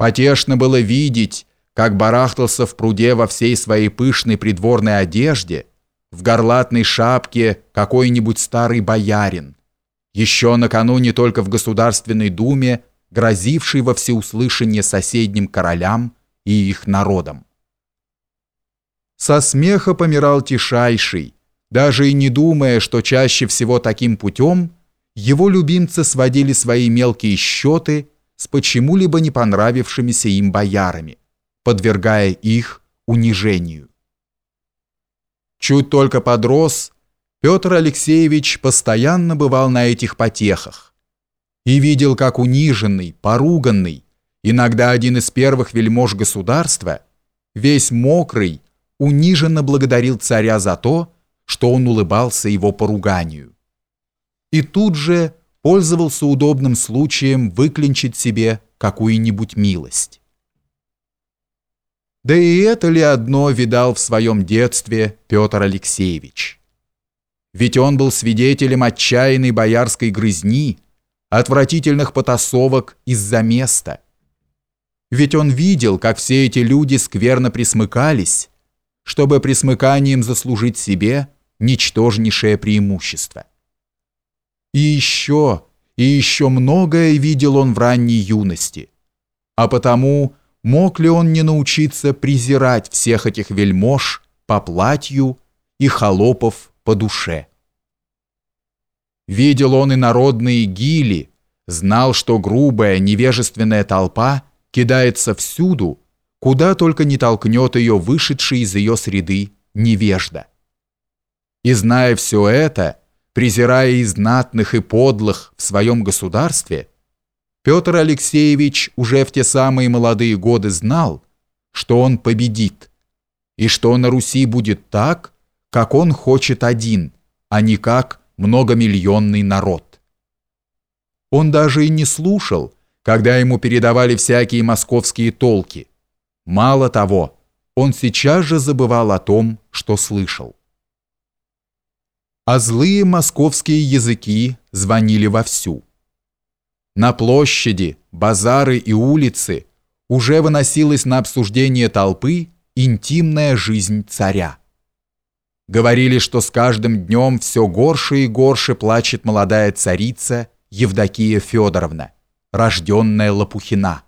Потешно было видеть, как барахтался в пруде во всей своей пышной придворной одежде, в горлатной шапке какой-нибудь старый боярин, еще накануне только в Государственной Думе, грозивший во всеуслышание соседним королям и их народам. Со смеха помирал Тишайший, даже и не думая, что чаще всего таким путем его любимцы сводили свои мелкие счеты с почему-либо не понравившимися им боярами, подвергая их унижению. Чуть только подрос, Петр Алексеевич постоянно бывал на этих потехах и видел, как униженный, поруганный, иногда один из первых вельмож государства, весь мокрый, униженно благодарил царя за то, что он улыбался его поруганию. И тут же пользовался удобным случаем выклинчить себе какую-нибудь милость. Да и это ли одно видал в своем детстве Петр Алексеевич? Ведь он был свидетелем отчаянной боярской грызни, отвратительных потасовок из-за места. Ведь он видел, как все эти люди скверно присмыкались, чтобы присмыканием заслужить себе ничтожнейшее преимущество. И еще, и еще многое видел он в ранней юности. А потому мог ли он не научиться презирать всех этих вельмож по платью и холопов по душе? Видел он и народные гили, знал, что грубая, невежественная толпа кидается всюду, куда только не толкнет ее вышедший из ее среды невежда. И зная все это, презирая и знатных, и подлых в своем государстве, Петр Алексеевич уже в те самые молодые годы знал, что он победит, и что на Руси будет так, как он хочет один, а не как многомиллионный народ. Он даже и не слушал, когда ему передавали всякие московские толки. Мало того, он сейчас же забывал о том, что слышал а злые московские языки звонили вовсю. На площади, базары и улицы уже выносилась на обсуждение толпы интимная жизнь царя. Говорили, что с каждым днем все горше и горше плачет молодая царица Евдокия Федоровна, рожденная Лопухина.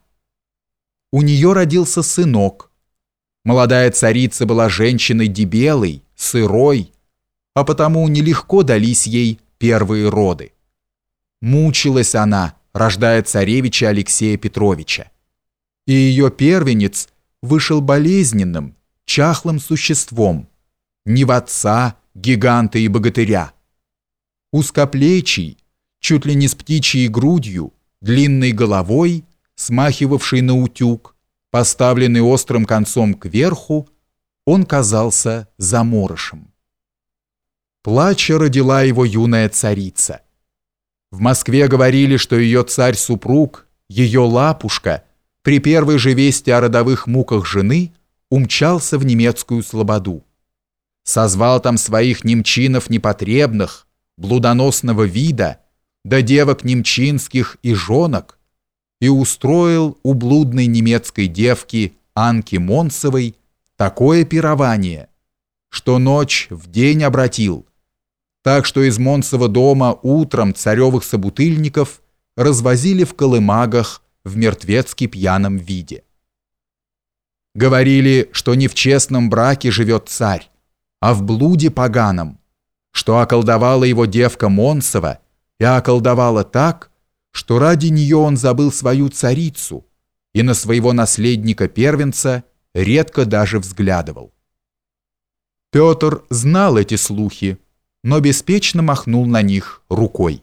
У нее родился сынок. Молодая царица была женщиной дебелой, сырой, а потому нелегко дались ей первые роды. Мучилась она, рождая царевича Алексея Петровича. И ее первенец вышел болезненным, чахлым существом, не в отца, гиганта и богатыря. Узкоплечий, чуть ли не с птичьей грудью, длинной головой, смахивавший на утюг, поставленный острым концом кверху, он казался заморышем. Плача родила его юная царица. В Москве говорили, что ее царь-супруг, ее лапушка, при первой же вести о родовых муках жены умчался в немецкую слободу. Созвал там своих немчинов непотребных, блудоносного вида, да девок немчинских и жонок, и устроил у блудной немецкой девки Анки Монсовой такое пирование, что ночь в день обратил – так что из Монцева дома утром царевых собутыльников развозили в колымагах в мертвецки пьяном виде. Говорили, что не в честном браке живет царь, а в блуде поганом, что околдовала его девка Монцева и околдовала так, что ради нее он забыл свою царицу и на своего наследника-первенца редко даже взглядывал. Петр знал эти слухи, но беспечно махнул на них рукой.